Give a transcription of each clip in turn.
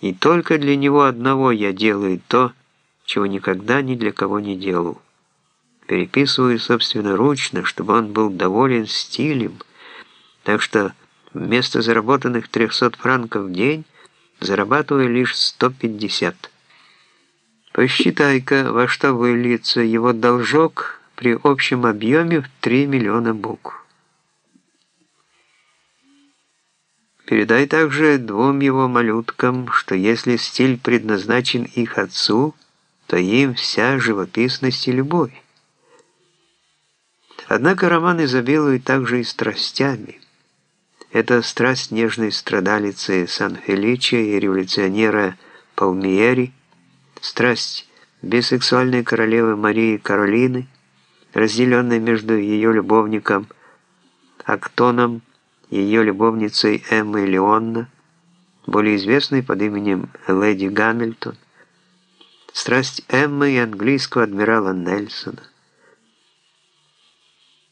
И только для него одного я делаю то, чего никогда ни для кого не делал. Переписываю собственноручно, чтобы он был доволен стилем, так что вместо заработанных 300 франков в день зарабатываю лишь 150. Посчитай-ка, во что выльется его должок при общем объеме в 3 миллиона букв. Передай также двум его малюткам, что если стиль предназначен их отцу, то им вся живописность и любовь. Однако роман изобилует также и страстями. Это страсть нежной страдалицы Сан-Феличи и революционера Палмиери, страсть бисексуальной королевы Марии Каролины, разделенной между ее любовником Актоном ее любовницей Эммой Леонна, более известной под именем Леди Гамильтон, страсть Эммы и английского адмирала Нельсона.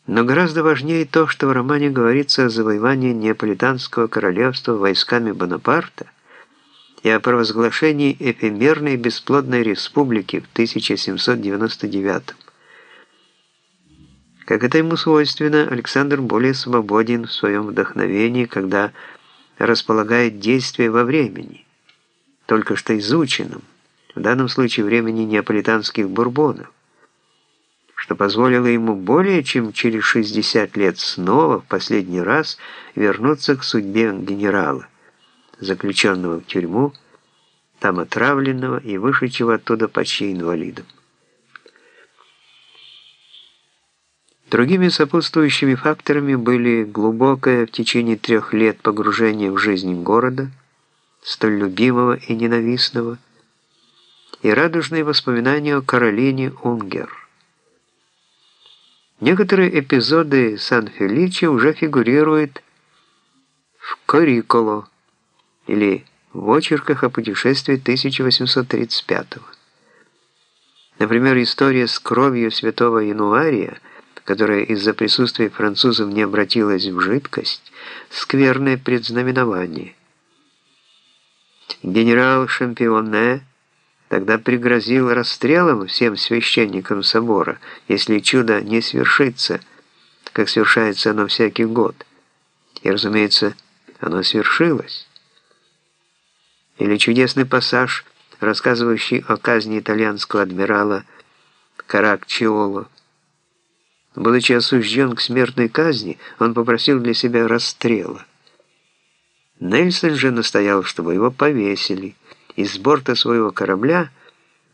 Но гораздо важнее то, что в романе говорится о завоевании Неаполитанского королевства войсками Бонапарта и о провозглашении эфемерной бесплодной республики в 1799 Как это ему свойственно, Александр более свободен в своем вдохновении, когда располагает действие во времени, только что изученном, в данном случае времени неаполитанских бурбонов что позволило ему более чем через 60 лет снова в последний раз вернуться к судьбе генерала, заключенного в тюрьму, там отравленного и вышедшего оттуда почти инвалидом. Другими сопутствующими факторами были глубокое в течение трех лет погружение в жизнь города, столь любимого и ненавистного, и радужные воспоминания о Каролине Унгер. Некоторые эпизоды Сан-Феличи уже фигурируют в «Кориколо» или в очерках о путешествии 1835 -го. Например, история с кровью святого Януария, которая из-за присутствия французов не обратилась в жидкость, скверное предзнаменование. Генерал Шампионе Тогда пригрозил расстрелом всем священникам собора, если чудо не свершится, как свершается оно всякий год. И, разумеется, оно свершилось. Или чудесный пассаж, рассказывающий о казни итальянского адмирала Каракчиоло. Будучи осужден к смертной казни, он попросил для себя расстрела. Нельсон же настоял, чтобы его повесили, и с борта своего корабля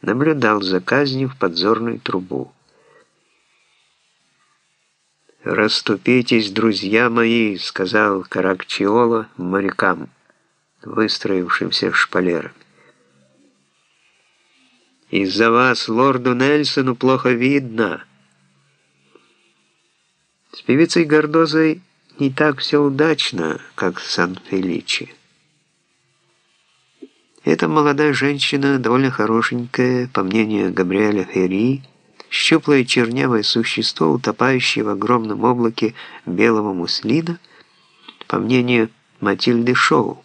наблюдал за казнью в подзорную трубу. «Раступитесь, друзья мои», — сказал Каракчиола морякам, выстроившимся шпалерами. «Из-за вас лорду Нельсону плохо видно». С певицей Гордозой не так все удачно, как с Сан-Феличи. Эта молодая женщина, довольно хорошенькая, по мнению Габриэля Ферри, щуплое чернявое существо, утопающее в огромном облаке белого муслина, по мнению Матильды Шоу.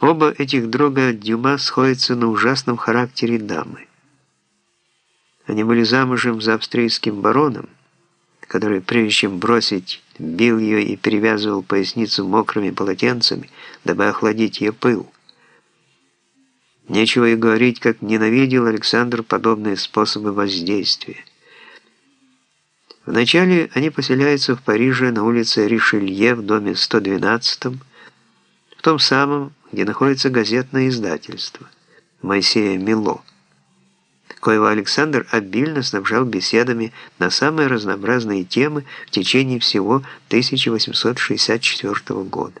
Оба этих друга Дюма сходятся на ужасном характере дамы. Они были замужем за австрийским бароном, который, прежде чем бросить, бил ее и перевязывал поясницу мокрыми полотенцами, дабы охладить ее пыл. Нечего и говорить, как ненавидел Александр подобные способы воздействия. Вначале они поселяются в Париже на улице Ришелье в доме 112, в том самом, где находится газетное издательство Моисея Мило коего Александр обильно снабжал беседами на самые разнообразные темы в течение всего 1864 года.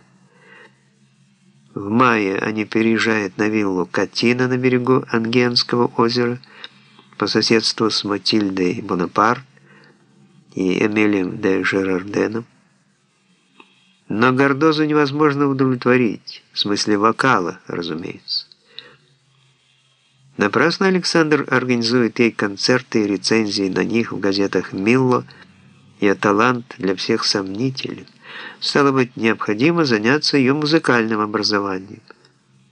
В мае они переезжают на виллу Катина на берегу Ангенского озера по соседству с Матильдой Бонапарт и Эмилием де Жерарденом. Но Гордозу невозможно удовлетворить, в смысле вокала, разумеется. Напрасно Александр организует ей концерты и рецензии на них в газетах «Милло», и талант для всех сомнителен – Стало быть, необходимо заняться ее музыкальным образованием.